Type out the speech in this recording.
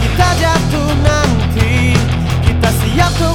kita jatuh nanti. Kita siap tuh